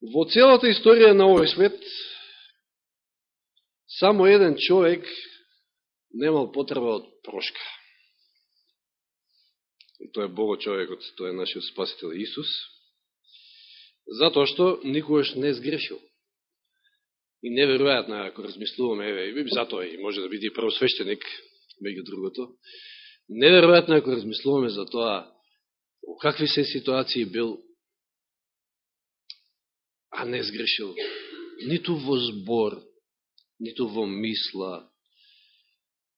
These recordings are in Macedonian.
Во целата историја на овој свет, само еден човек немал потреба од прошка. И тој е Бого човекот, тој е нашиот спасител Исус, затоа што никогаш не сгрешил. И неверојатно, ако размислуваме, еве, и затоа и може да биде и првосвещеник, меѓу другото, неверојатно ако размислуваме за тоа, во какви се ситуации бил, а не сгрешил, ниту во збор, ниту во мисла,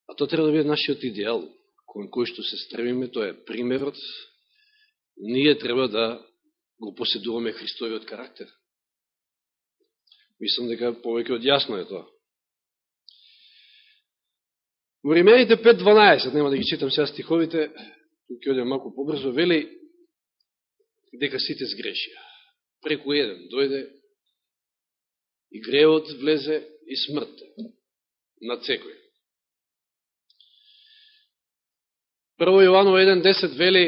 а тоа треба да биде нашиот идеал, кон кој што се стремиме, тоа е примерот, ние треба да го поседуваме Христовиот карактер. Мислам дека повеќе од јасно е тоа. Во Римените 5.12, нема да ги читам сега стиховите, ќе одем малку побрзо, вели дека сите сгрешија. Преку еден дојде и греот влезе и смртта на секој. Прво Јованово 1.10 вели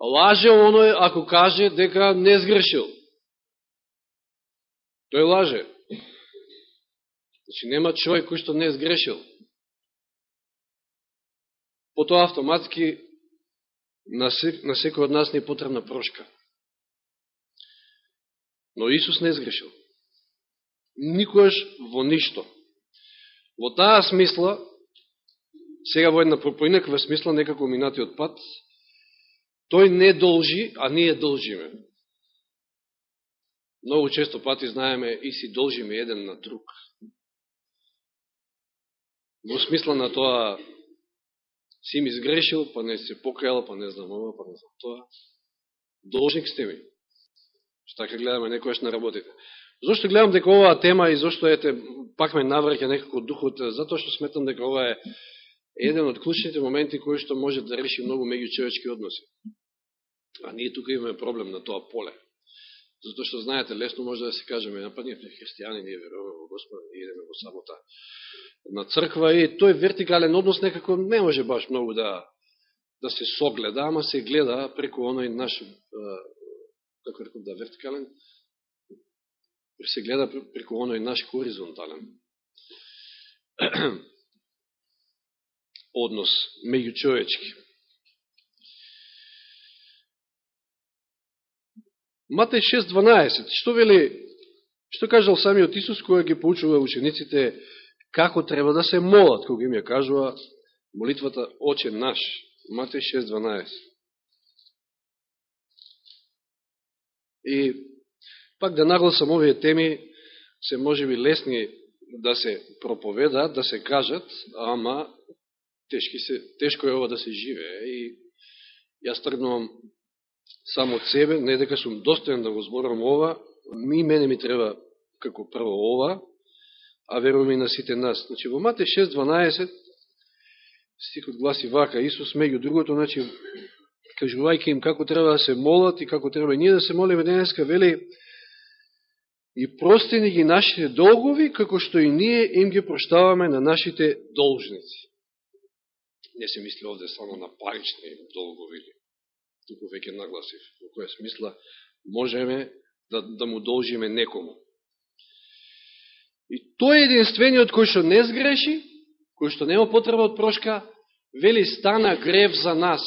лаже оној ако каже дека не сгрешил. Тој лаже. Значи, нема човек кој што не сгрешил. Потоа автоматски на, на секој од нас не е потребна прошка. Но Исус не сгрешил. Никојаш во ништо. Во таа смисла, сега во една поинаква смисла, некако минатиот пат, тој не должи, а ние должиме. Многу често пати знаеме и си должиме еден на друг. Во смисла на тоа си ми сгрешил, па не се покајал, па не знам ова, па не знам тоа. Должник сте ми. Што така гледаме некојаш на работите. Зошто гледам дека оваа тема и зошто ете пак ме навраќа некако духот, затоа што сметам дека ова е еден од клучните моменти кои што може да реши многу меѓучевечки односи. А ние тука имаме проблем на тоа поле. Затоа што, знаете, лесно може да се кажеме, па ние сме христијани, ние веруваме во Господа, ние идеме во самота на црква и тој вертикален однос некако не може баш многу да, да се согледа, ама се гледа преку оној наш, како реков да, вертикален, се гледа преку оној наш хоризонтален однос меѓу човечки. Матеј 6.12, што вели, што кажал самиот Исус, која ги поучува учениците како треба да се молат, кога им ја кажува молитвата Оче наш, Матеј 6.12. И пак да нагласам овие теми, се може би лесни да се проповедаат, да се кажат, ама тешки се, тешко е ова да се живее и јас тргнувам само од себе, не дека сум достоен да го зборам ова, ми мене ми треба како прво ова, а верувам и на сите нас. Значи, во Мате 6.12, стихот гласи вака, Исус меѓу другото, значи, кажувајќи им како треба да се молат и како треба и ние да се молиме денеска, вели, и простени ги нашите долгови, како што и ние им ги проштаваме на нашите должници. Не се мисли овде само на парични долгови, туку веќе нагласив, во која смисла можеме да, да му должиме некому. И тој е единствениот кој што не сгреши, кој што нема потреба од прошка, вели стана грев за нас.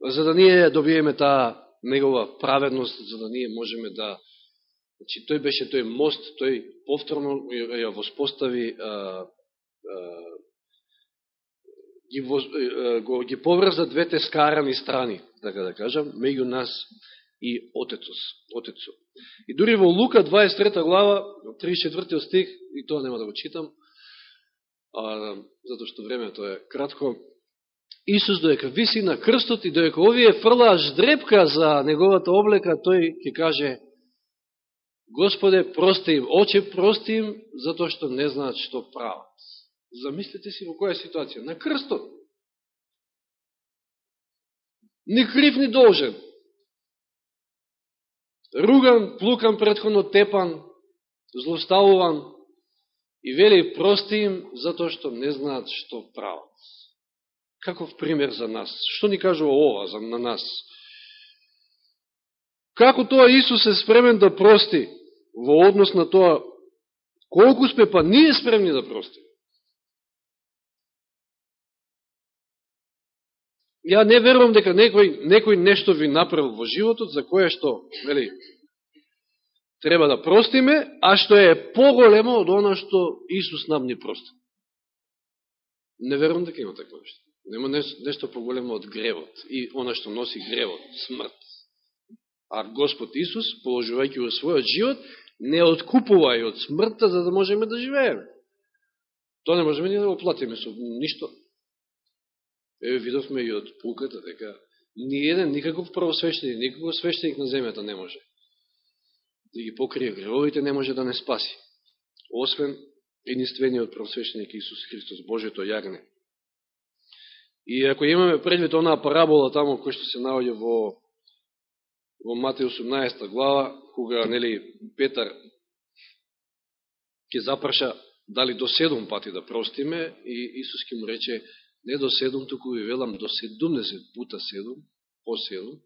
За да ние добиеме таа негова праведност, за да ние можеме да... Значи, тој беше тој мост, тој повторно ја воспостави а, а, ги, воз, го, ги поврза двете скарани страни, така да кажам, меѓу нас и Отецос, Отецо. И дури во Лука 23 глава, 34 стих, и тоа нема да го читам, а, затоа што времето е кратко, Исус доека виси на крстот и доека овие фрлаа ждрепка за неговата облека, тој ќе каже Господе, прости им, оче прости им, затоа што не знаат што прават. Замислите си во која ситуација? На крстот. Ни крив, ни должен. Руган, плукан, предходно тепан, злоставуван и вели прости им затоа што не знаат што прават. Каков пример за нас? Што ни кажува ова за, на нас? Како тоа Исус е спремен да прости во однос на тоа колку сме па ние спремни да прости? Ја не верувам дека некој, некој нешто ви направил во животот за кое што, вели, треба да простиме, а што е поголемо од оно што Исус нам ни прости. Не верувам дека има такво нешто. Нема нешто, поголемо од гревот и оно што носи гревот, смрт. А Господ Исус, положувајќи во својот живот, не откупува и од смртта за да можеме да живееме. Тоа не можеме ни да го платиме со ништо. Еве видовме и од пулката дека ни еден никаков правосвещеник, никаков свещеник на земјата не може да ги покрие гревовите, не може да не спаси. Освен единствениот правосвещеник Исус Христос, Божето јагне. И ако имаме предвид онаа парабола таму кој што се наоѓа во во Матеј 18 глава, кога нели Петар ќе запраша дали до седум пати да простиме и Исус ќе му рече не до седум, туку ви велам до седумнесет пута седум, по седум.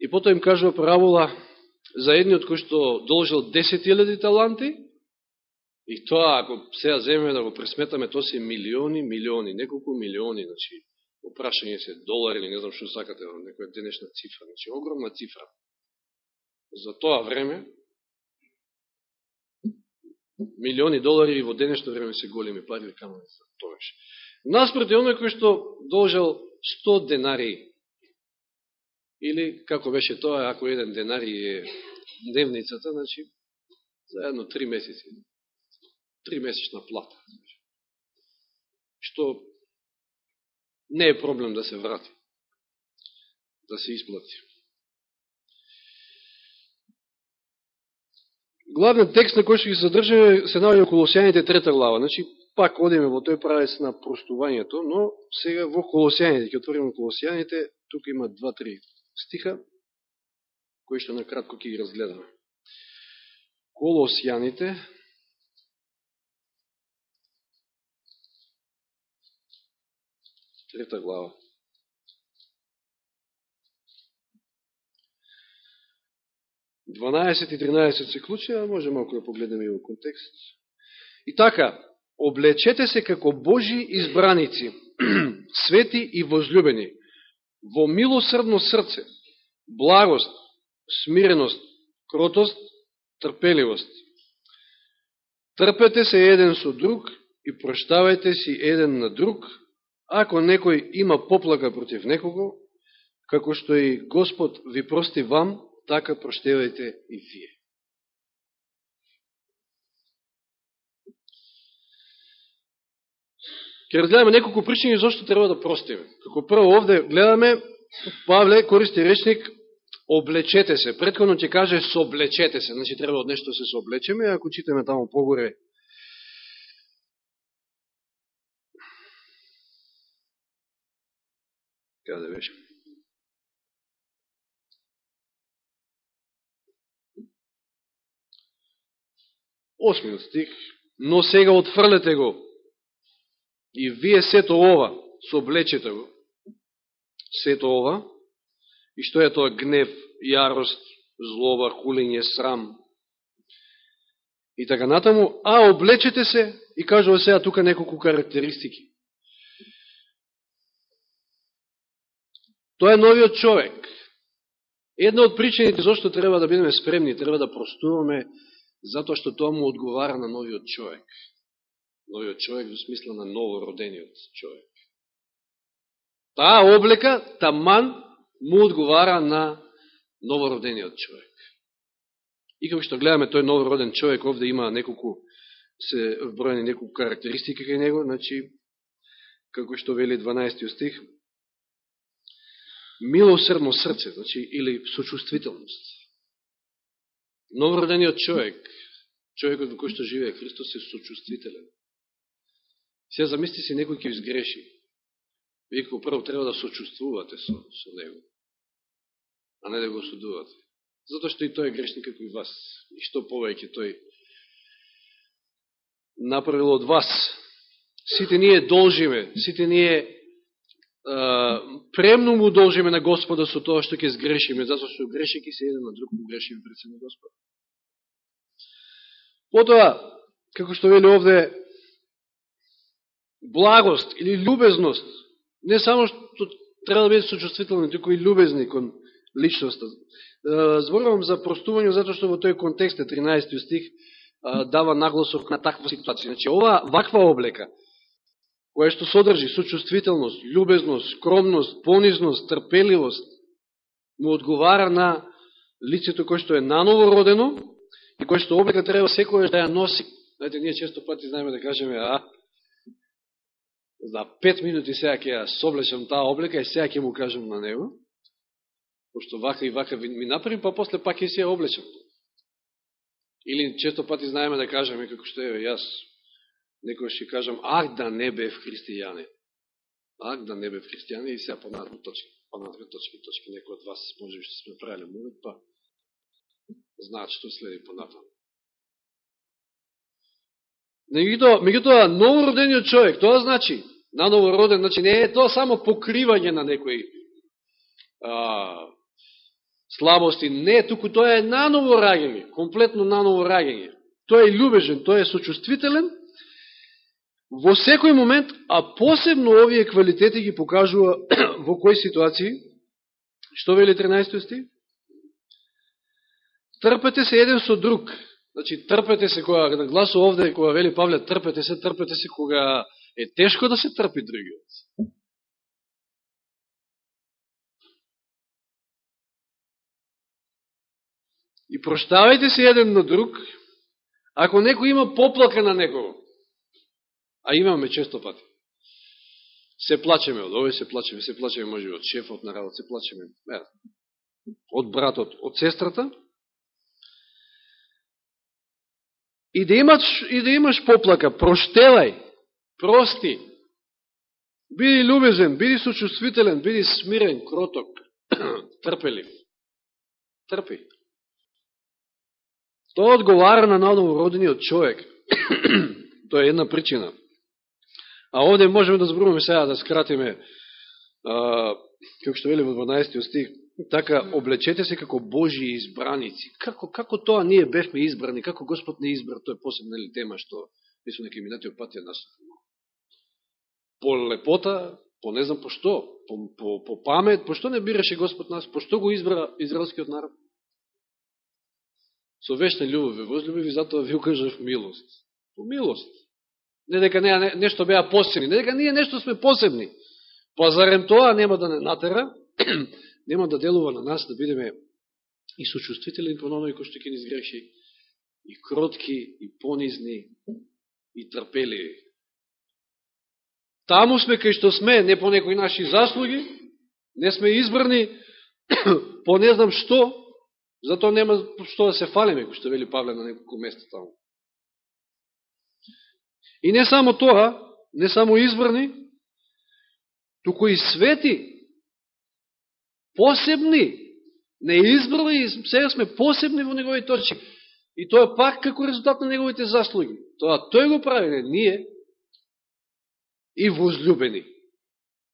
И потоа им кажува парабола за едниот кој што должил 10.000 таланти, и тоа, ако сега земеме да го пресметаме, тоа се милиони, милиони, неколку милиони, значи, опрашање се долари или не знам што сакате, некоја денешна цифра, значи, огромна цифра. За тоа време, милиони долари и во денешно време се големи пари, камо за тогаш. Наспроти оној кој што должал 100 денари, или, како беше тоа, ако еден денари е дневницата, значи, заедно три месеци, три месечна плата. Што не е проблем да се врати, да се исплати. Главниот текст на кој што ги задржаме се наоѓа Колосијаните трета глава. Значи, пак одиме во тој правец на простувањето, но сега во Колосијаните, ќе отвориме Колосијаните, тука има два-три стиха, кои што накратко ќе ги разгледаме. Колосијаните, трета глава. Дванаесет и 13 се клучи, а може малко да погледнеме и во контекст. И така, облечете се како Божи избраници, свети и возлюбени, во милосрдно срце, благост, смиреност, кротост, трпеливост. Трпете се еден со друг и проштавајте си еден на друг, ако некој има поплака против некого, како што и Господ ви прости вам, така проштевајте и вие. Ке разгледаме неколку причини зашто треба да простиме. Како прво овде гледаме, Павле користи речник облечете се. Предходно ќе каже соблечете се. Значи треба од нешто да се соблечеме, ако читаме таму погоре Каде да беше? Осмиот стих. Но сега отфрлете го. И вие сето ова, соблечете го. Сето ова, И што е тоа гнев, јарост, злоба, хулење, срам. И така натаму, а облечете се, и кажува сега тука неколку карактеристики. Тоа е новиот човек. Една од причините зашто треба да бидеме спремни, треба да простуваме, затоа што тоа му одговара на новиот човек. Новиот човек во смисла на новородениот човек. Таа облека, таман, му одговара на новородениот човек. И како што гледаме тој новороден човек, овде има неколку, се вброени неколку карактеристики кај него, значи, како што вели 12 стих, милосрдно срце, значи, или сочувствителност. Новородениот човек, човекот во кој што живее Христос е сочувствителен. Се замисли си некој ќе изгреши. Вие како прво треба да сочувствувате со, со него, а не да го осудувате. Затоа што и тој е грешник како и вас. И што повеќе тој направил од вас. Сите ние должиме, сите ние премно му должиме на Господа со тоа што ќе сгрешиме, затоа што грешеки се еден на друг му грешиме пред се на Господа. Потоа, како што вели овде, благост или любезност, не само што треба да биде сочувствителни, туку и любезни кон личноста. Зборувам за простување, затоа што во тој контекст, 13 стих, дава нагласок на таква ситуација. Значи, ова ваква облека, која што содржи сочувствителност, љубезност, скромност, понизност, трпеливост, му одговара на лицето кое што е наново родено и кое што облека треба секојаш да ја носи. Знаете, ние често пати знаеме да кажеме, а, за пет минути сега ќе ја соблечам таа облека и сега ќе му кажам на него, пошто вака и вака ми направим, па после пак ќе се ја облечам. Или често пати знаеме да кажеме, како што е, јас некој ќе кажам, ах да не бев христијане. Ах да не бев христијане и сега понатаму точки, понатаму точки, точки, некој од вас може би што сме правили молит, па знаат што следи понатаму. Меѓутоа, меѓутоа новородениот човек, тоа значи, на новороден, значи не е тоа само покривање на некои а, слабости, не, туку тоа е наново раѓање, комплетно наново раѓање. Тоа е љубежен, тоа е сочувствителен, во секој момент, а посебно овие квалитети ги покажува во кои ситуации, што вели 13 стих? Трпете се еден со друг, Значи, трпете се, кога на гласу овде, кога вели Павле, трпете се, трпете се, кога е тешко да се трпи другиот. И проштавајте се еден на друг, ако некој има поплака на некого, а имаме често пати. Се плачеме од овој, се плачеме, се плачеме може од шефот на работа, се плачеме од братот, од сестрата, И да имаш, и да имаш поплака, проштелај, прости, биди любезен, биди сочувствителен, биди смирен, кроток, трпелив. Трпи. Тоа одговара на новородениот човек. Тоа е една причина. А овде можеме да зборуваме сега, да скратиме, а, како што вели во 12 стих, Така, облечете се како Божи избраници. Како, како тоа ние бевме избрани, како Господ не избра, тоа е посебна ли тема што мислам дека минатиот пат ја нас. По лепота, по не знам по што, по, по, по памет, по што не бираше Господ нас, по што го избра израелскиот народ? Со вечна љубов ве возлюбив и затоа ви укажав милост. По милост. Не дека не, не, нешто беа посебни, не дека ние нешто сме посебни. Па зарем тоа нема да не натера нема да делува на нас да бидеме и сочувствителни кон оној кој што ќе ни сгреши, и кротки, и понизни, и трпеливи. Таму сме кај што сме, не по некои наши заслуги, не сме избрани по не знам што, затоа нема што да се фалиме, кој што вели Павле на неколку места таму. И не само тоа, не само избрани, туку и свети, посебни, не избрали и сега сме посебни во неговите очи. И тоа пак како резултат на неговите заслуги. Тоа тој го прави, не ние. И возлюбени.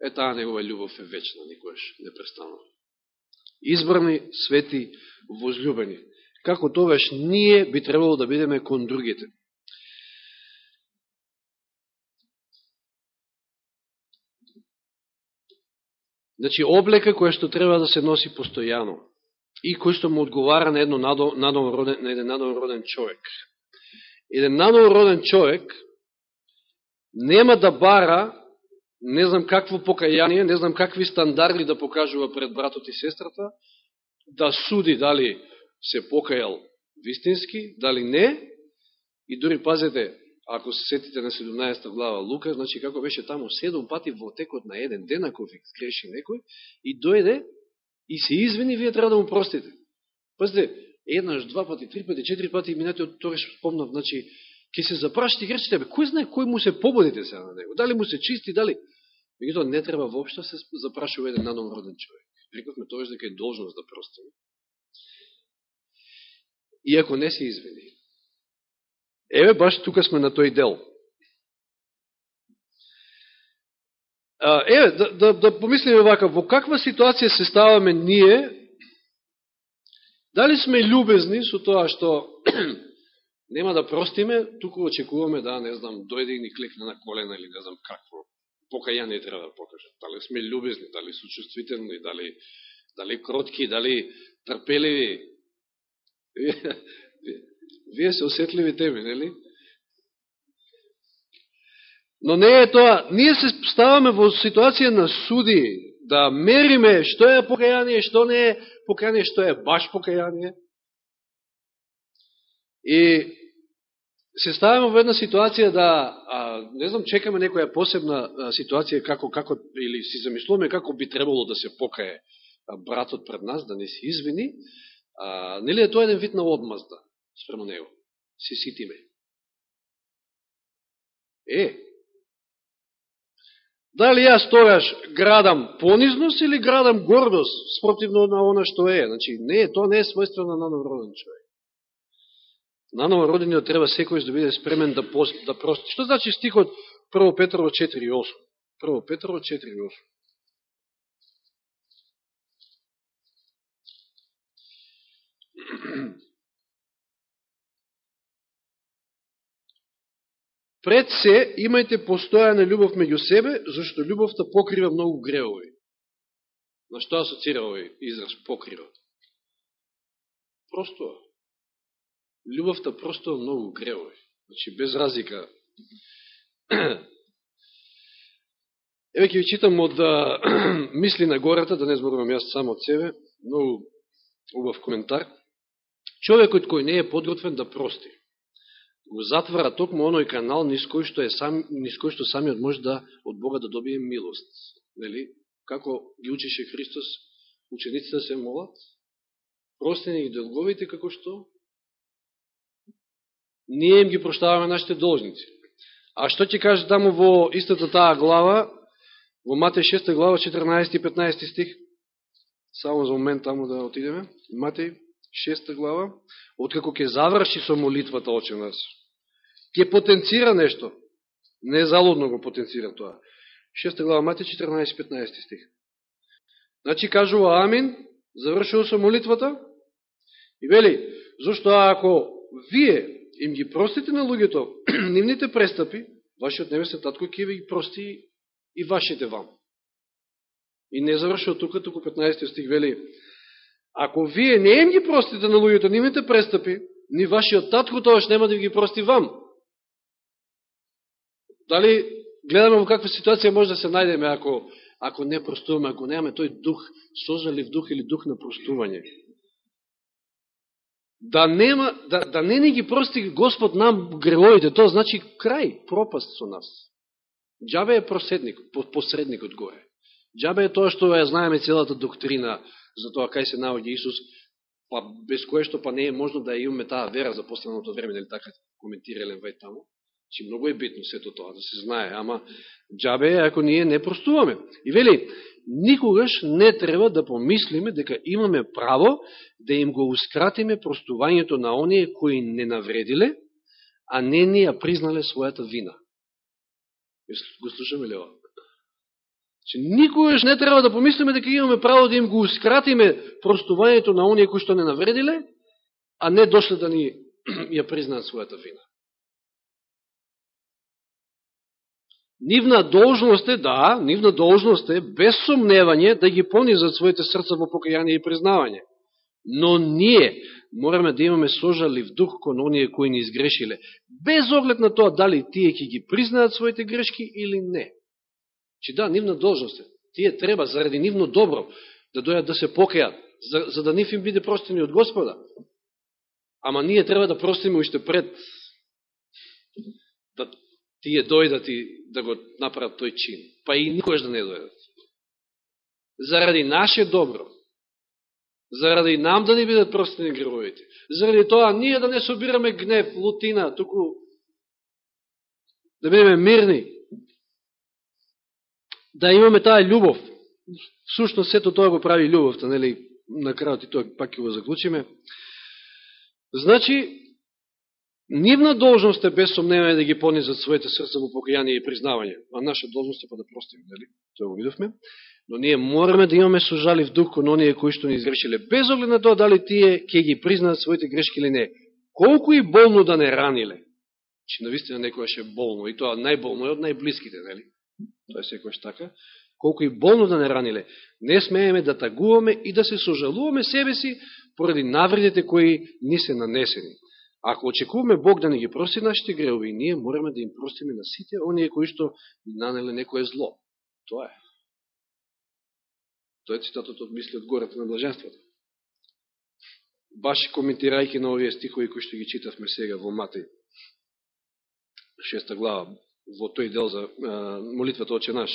Е таа негова љубов е вечна, никојаш не престанува. Избрани, свети, возлюбени. Како тогаш ние би требало да бидеме кон другите. Значи, облека која што треба да се носи постојано и кој што му одговара на, едно надовороден, на еден надовороден човек. Еден надовороден човек нема да бара не знам какво покаяние, не знам какви стандарди да покажува пред братот и сестрата, да суди дали се покајал вистински, дали не, и дури пазете, ако се сетите на 17 глава Лука, значи како беше таму 7 пати во текот на еден ден, ако ви греши некој, и дојде и се извини, вие треба да му простите. Пазите, еднаш, два пати, три пати, четири пати, минати од тоа што спомнав, значи, ќе се запрашите грешите, бе, кој знае кој му се пободите сега на него, дали му се чисти, дали... Меѓутоа, не треба воопшто се запрашува еден роден човек. Рековме тоа дека е должност да простиме. Иако не се извини. Еве, баш тука сме на тој дел. Еве, да, да, да помислиме вака, во каква ситуација се ставаме ние, дали сме љубезни со тоа што нема да простиме, туку очекуваме да, не знам, дојде и ни кликне на колена или не знам какво покаяние треба да покаже. Дали сме љубезни, дали сочувствителни, дали, дали кротки, дали трпеливи. Вие се осетливи теми, нели? Но не е тоа. Ние се ставаме во ситуација на суди, да мериме што е покаяние, што не е покаяние, што е баш покаяние. И се ставаме во една ситуација да, а, не знам, чекаме некоја посебна а, ситуација како, како, или си замислуваме како би требало да се покае братот пред нас, да не се извини, а, нели е тоа еден вид на одмазда спрема него? Се ситиме. Е, Дали јас тогаш градам понизност или градам гордост спротивно на она што е? Значи, не, тоа не е својствено на новороден човек. На новородениот треба секој да биде спремен да, пост, да прости. Што значи стихот 1 Петрово 4.8? 1 Петрово 4.8. Mm-hmm. Пред се, имајте постојана љубов меѓу себе, зашто љубовта покрива многу греови. На што асоцира овој израз покрива? Просто, љубовта просто многу греови. Значи, без разлика. Еве ќе ви читам од Мисли на гората, да не зборувам јас само од себе, многу убав коментар. Човекот кој не е подготвен да прости го затвара токму оној канал низ кој што, е сам, низ кој што самиот може да од Бога да добие милост. Нели? Како ги учеше Христос, учениците се молат, простени ги долговите како што ние им ги проштаваме нашите должници. А што ќе каже таму во истата таа глава, во Матеј 6 глава 14 и 15 стих? Само за момент таму да отидеме. Матеј шеста глава, откако ќе заврши со молитвата оче нас, ќе потенцира нешто. Не залудно го потенцира тоа. Шеста глава, Мате 14-15 стих. Значи, кажува Амин, завршува со молитвата, и вели, зашто ако вие им ги простите на луѓето нивните престапи, вашиот небесен татко ќе ви ги прости и вашите вам. И не завршува тука, туку 15 стих вели, Ако вие не им ги простите на луѓето нивните престапи, ни вашиот татко тоаш нема да ги прости вам. Дали гледаме во каква ситуација може да се најдеме ако, ако не простуваме, ако немаме тој дух, созалив дух или дух на простување. Да, нема, да, да не ни ги прости Господ нам гревоите, тоа значи крај, пропаст со нас. Джабе е проседник, посредник од горе. Джабе е тоа што ја знаеме целата доктрина за тоа кај се наоѓа Исус, па без кое што па не е можно да имаме таа вера за последното време, нели така коментирале вај таму. Чи многу е битно сето тоа да се знае, ама джабе е ако ние не простуваме. И вели, никогаш не треба да помислиме дека имаме право да им го ускратиме простувањето на оние кои не навредиле, а не ни ја признале својата вина. Го слушаме ли ова? Че никогаш не треба да помислиме дека имаме право да им го ускратиме простувањето на оние кои што не навредиле, а не дошле да ни ја признаат својата вина. Нивна должност е, да, нивна должност е, без сомневање, да ги понизат своите срца во покаяние и признавање. Но ние мораме да имаме сожалив дух кон оние кои ни изгрешиле, без оглед на тоа дали тие ќе ги признаат своите грешки или не. Че да, нивна должност е. Тие треба, заради нивно добро, да дојат да се покајат, за, за да нив им биде простени од Господа. Ама ние треба да простиме уште пред да тие дојдат и да го направат тој чин. Па и никојаш да не дојдат. Заради наше добро, заради нам да не бидат простени гревовите, заради тоа ние да не собираме гнев, лутина, туку да бидеме мирни, да имаме таа љубов. Сушно сето тоа го прави љубовта, нели, на крајот и тоа пак ќе го заклучиме. Значи, Нивна должност е без сомнение да ги понизат своите срца во покаяние и признавање. А наша должност е па да простиме, нели? Тоа го видовме. Но ние мораме да имаме сужалив дух кон оние кои што ни изгрешиле, без оглед на тоа дали тие ќе ги признаат своите грешки или не. Колку и болно да не раниле. Че навистина некојаш е болно, и тоа најболно е од најблиските, нели? Тоа е секојаш така. Колку и болно да не раниле, не смееме да тагуваме и да се сожалуваме себе си поради навредите кои ни се нанесени. Ако очекуваме Бог да не ги прости нашите греови, ние мораме да им простиме на сите оние кои што ни нанеле некое зло. Тоа е. Тоа е цитатот од мисли од гората на блаженството. Баш коментирајќи на овие стихови кои што ги читавме сега во Матеј, шеста глава, во тој дел за молитвата Оче наш.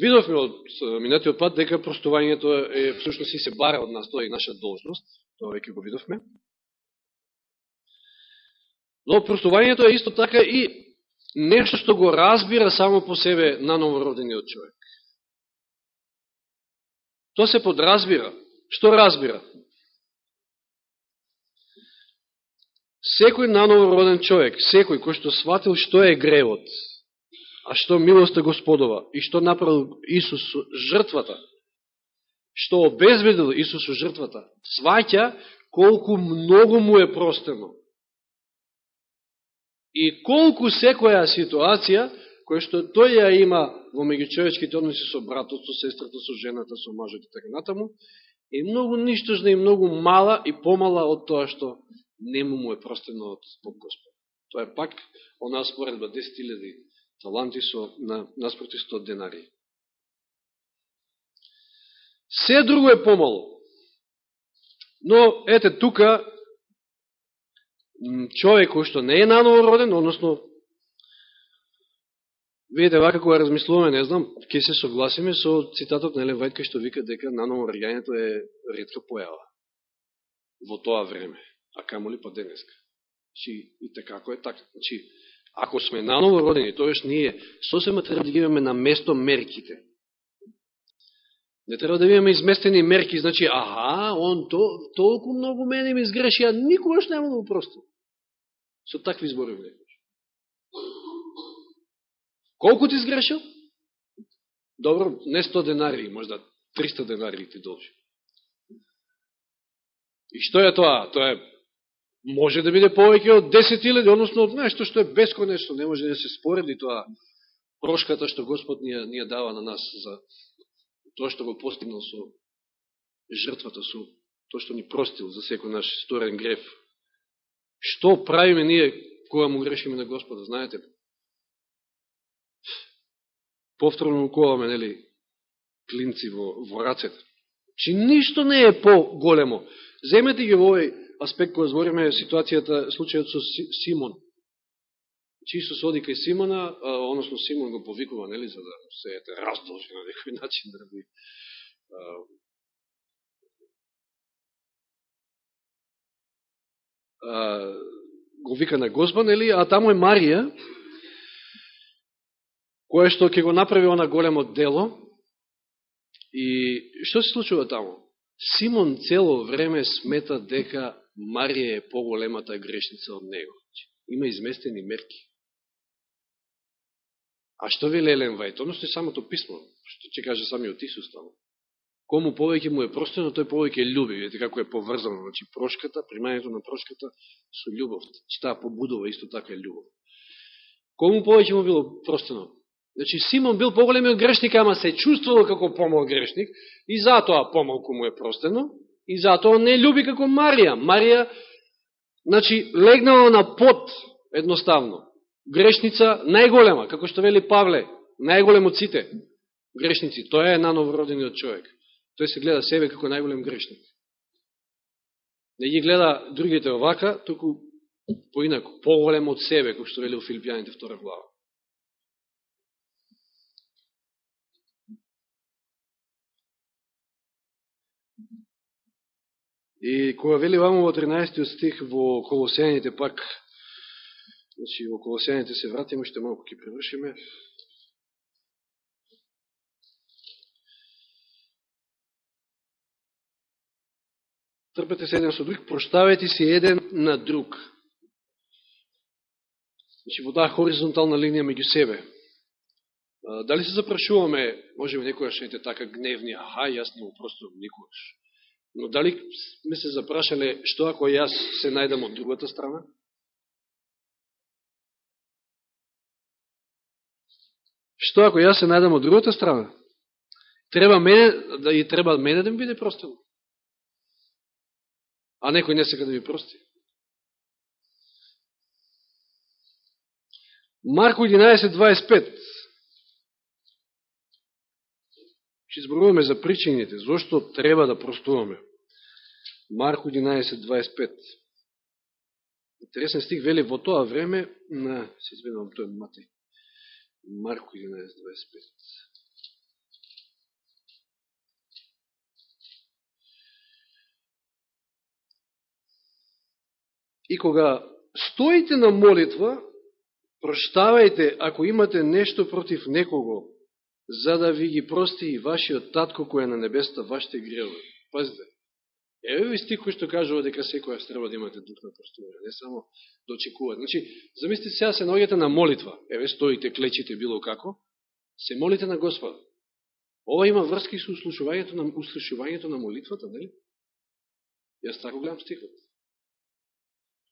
Видовме од минатиот пат дека простувањето е всушност и се бара од нас, тоа е наша должност, тоа веќе го видовме. Но простувањето е исто така и нешто што го разбира само по себе на новородениот човек. Тоа се подразбира. Што разбира? Секој наново роден човек, секој кој што сватил што е гревот, а што милоста Господова и што направил Исус жртвата, што обезбедил Исус жртвата, сваќа колку многу му е простено. И колку секоја ситуација кој што тој ја има во меѓучовечките односи со братот, со сестрата, со жената, со мажот и така натаму, е многу ништожна и многу мала и помала од тоа што нему му е простено од Бог Господ. Тоа е пак она споредба 10.000 таланти со на, наспроти 100 денари. Се друго е помало. Но, ете, тука, човек кој што не е наново роден, односно Видите, вака кога размислуваме, не знам, ќе се согласиме со цитатот на Елен што вика дека наново раѓањето е редка појава во тоа време, а камо ли па денеска. Чи, и така, ако е така. Чи, ако сме наново родени, тоеш ние сосема треба да ги имаме на место мерките. Не треба да имаме изместени мерки, значи, аха, он то, толку многу мене ми изгреши, а никогаш нема да упрости. прости. Со такви зборови. Колку ти изгрешил? Добро, не 100 денари, можда 300 денари ти должи. И што е тоа? Тоа е може да биде повеќе од 10.000, односно од нешто што е бесконечно, не може да се спореди тоа прошката што Господ ни ја, ни ја дава на нас за тоа што го постигнал со жртвата, со тоа што ни простил за секој наш сторен греф. Што правиме ние кога му грешиме на Господа, знаете? повторно уколаме, нели, клинци во, во рацете. Чи ништо не е по-големо. Земете ги во овој аспект кој звориме ситуацијата, случајот со Симон. Чи Исус оди кај Симона, а, односно Симон го повикува, нели, за да се ете раздолжи на некој начин да би а, го вика на Господ, нели, а таму е Марија, која што ќе го направи она големо дело. И што се случува таму? Симон цело време смета дека Марија е поголемата грешница од него. Има изместени мерки. А што ви Елен Вајт? Односно самото писмо, што ќе каже самиот Исус таму. Кому повеќе му е простено, тој повеќе љуби. Видите како е поврзано. Значи, прошката, примањето на прошката со љубов. Значи, таа побудува исто така љубов. Кому повеќе му било простено? Значи, Симон бил поголемиот грешник, ама се чувствувал како помал грешник и затоа помалку му е простено и затоа не люби како Марија. Марија, значи, легнала на пот, едноставно. Грешница најголема, како што вели Павле, најголем од сите грешници. Тој е нановородениот човек. Тој се гледа себе како најголем грешник. Не ги гледа другите овака, туку поинако, поголем од себе, како што вели у Филипјаните втора глава. И кога вели вамо во 13 стих во Колосените пак, значи во Колосените се вратиме, ще малко ќе превршиме. Трпете се еден со друг, проштавете си еден на друг. Значи, во таа хоризонтална линија меѓу себе. Дали се запрашуваме, може би некојаш ете така гневни, аха, јас не упростувам никогаш. Но дали сме се запрашале, што ако јас се најдам од другата страна? Што ако јас се најдам од другата страна? Треба мене, да и треба мене да ми биде простено. А некој не сека да ми прости. Марко 11.25 Ще изборуваме за причините, зашто треба да простуваме. Марко 11.25 Интересен стих вели во тоа време на, се извинувам, тој Матеј. Марко 11.25 И кога стоите на молитва, проштавајте ако имате нешто против некого, за да ви ги прости и вашиот татко кој е на небеста вашите гревови. Пазите, еве ви стих кој што кажува дека секоја треба да имате дух на простување, не само да очекувате. Значи, замислите сега се наоѓате на молитва, еве стоите, клечите било како, се молите на Господа. Ова има врски со услушувањето на, услушувањето на молитвата, нели? Јас тако гледам стихот.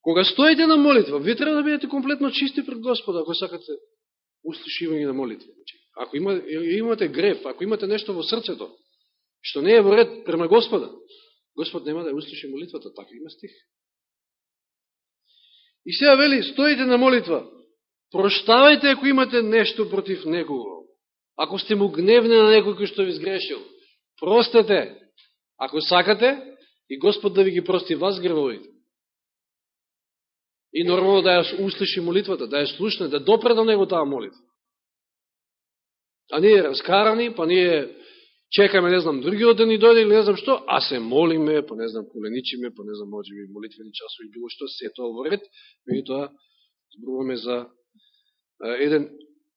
Кога стоите на молитва, вие треба да бидете комплетно чисти пред Господа, ако сакате услушување на молитва. Значи, ако има, имате греф, ако имате нешто во срцето, што не е во ред према Господа, Господ нема да ја услуши молитвата, така има стих. И сега вели, стоите на молитва, проштавајте ако имате нешто против некого. Ако сте му гневни на некој кој што ви сгрешил, простете. Ако сакате, и Господ да ви ги прости вас гревовите. И нормално да ја услуши молитвата, да ја слушне, да допре до него таа молитва. А ние раскарани, па ние чекаме, не знам, другиот да ни дојде или не знам што, а се молиме, па не знам, коленичиме, па не знам, може би молитвени часови, било што, се тоа во ред, меѓу тоа зборуваме за а, еден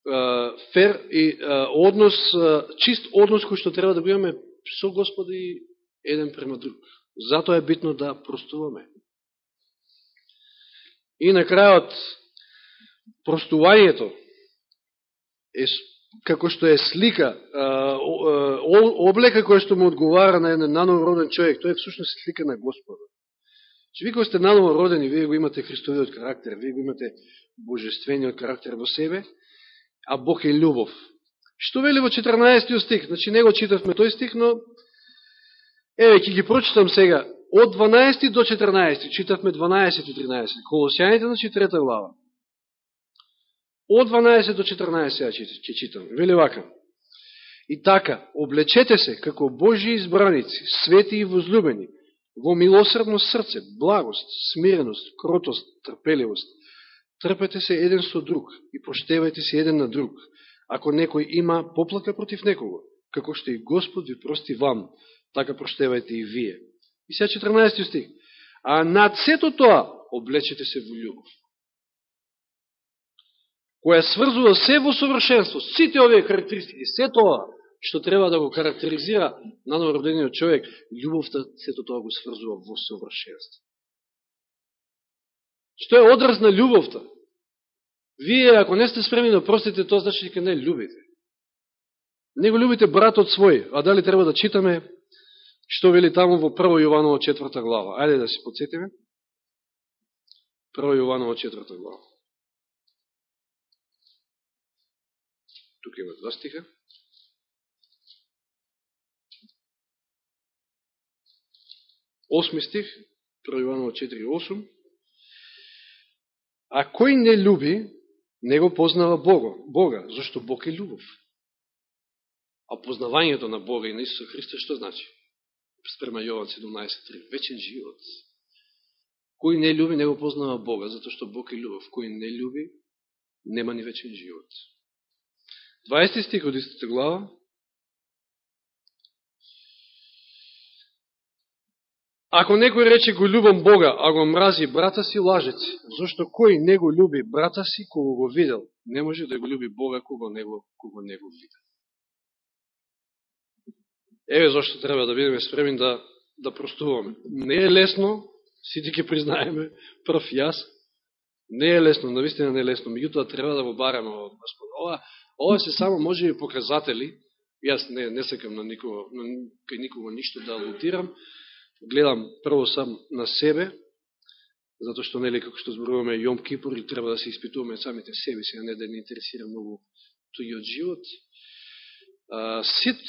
а, фер и а, однос, а, чист однос кој што треба да го имаме со Господи еден према друг. Затоа е битно да простуваме. И на крајот, простувањето е како што е слика, облека која што му одговара на еден нановороден човек, тој е всушност слика на Господа. Че ви кој сте нановородени, вие го имате Христовиот карактер, вие го имате божествениот карактер во себе, а Бог е љубов. Што вели во 14 стих? Значи, не го читавме тој стих, но еве, ќе ги прочитам сега. Од 12 до 14, читавме 12 и 13, Колосијаните, значи трета глава. Од 12 до 14 ќе читам. Вели вака. И така, облечете се како Божи избраници, свети и возлюбени, во милосрдно срце, благост, смиреност, кротост, трпеливост. Трпете се еден со друг и поштевајте се еден на друг, ако некој има поплака против некого, како што и Господ ви прости вам, така проштевајте и вие. И сега 14 стих. А над сето тоа облечете се во љубов. Која сврзува се во совршенство, сите овие карактеристики, се тоа што треба да го карактеризира на новородениот човек, љубовта сето тоа го сврзува во совршенство. Што е одраз на љубовта? Вие, ако не сте спремни да простите, тоа значи дека не љубите. Не го љубите братот свој, а дали треба да читаме Што вели таму во 1 Јованово 4 глава? Ајде да се подсетиме. 1 Јованово 4 глава. Тука има два стиха. Осми стих, 1 Јованово 4.8. А кој не люби, не го познава Бога, Бога, зашто Бог е љубов. А познавањето на Бога и на Исуса Христа што значи? спрема Јован 17.3, вечен живот. Кој не люби, не го познава Бога, затоа што Бог е љубов. Кој не люби, нема ни вечен живот. 20 стих од истата глава. Ако некој рече го љубам Бога, а го мрази брата си, лажец. Зошто кој не го люби брата си, кога го видел, не може да го люби Бога кога не го, кога не го видел. Еве зашто треба да бидеме спремни да, да простуваме. Не е лесно, сите ќе признаеме, прв јас, Не е лесно, навистина не е лесно, меѓутоа треба да го бараме од Господ. Ова, ова се само може и показатели, јас не, не секам на никого, на, кај никого ништо да алутирам, гледам прво сам на себе, затоа што нели како што зборуваме Јом Кипур и треба да се испитуваме самите себе си, а не да не интересира многу туѓиот живот. А,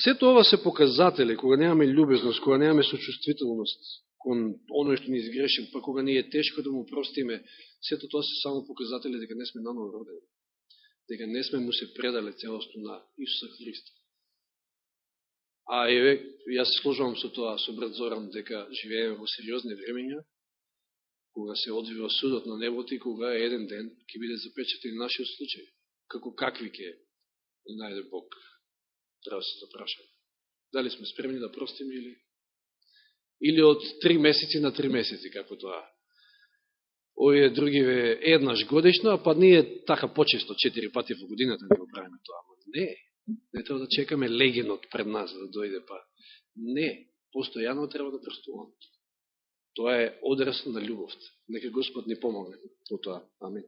сето ова се показатели, кога немаме љубезност, кога немаме сочувствителност кон оној што ни изгрешил, па кога ни е тешко да му простиме, сето тоа се само показатели дека не сме наново родени, дека не сме му се предале целосно на Исуса Христа. А еве, јас се сложувам со тоа, со брат Зоран, дека живееме во сериозни времења, кога се одвива судот на небото и кога еден ден ќе биде запечатен нашиот случај. Како какви ќе најде Бог? Треба да се запрашаме. Дали сме спремни да простиме или или од три месеци на три месеци, како тоа. Овие другиве еднаш годишно, а па ние така почесто, четири пати во годината да го правиме тоа. Не, не треба да чекаме легенот пред нас да дојде, па не, постојано треба да престуваме. Тоа е одрасна на љубовта. Нека Господ ни помогне во тоа. Амин.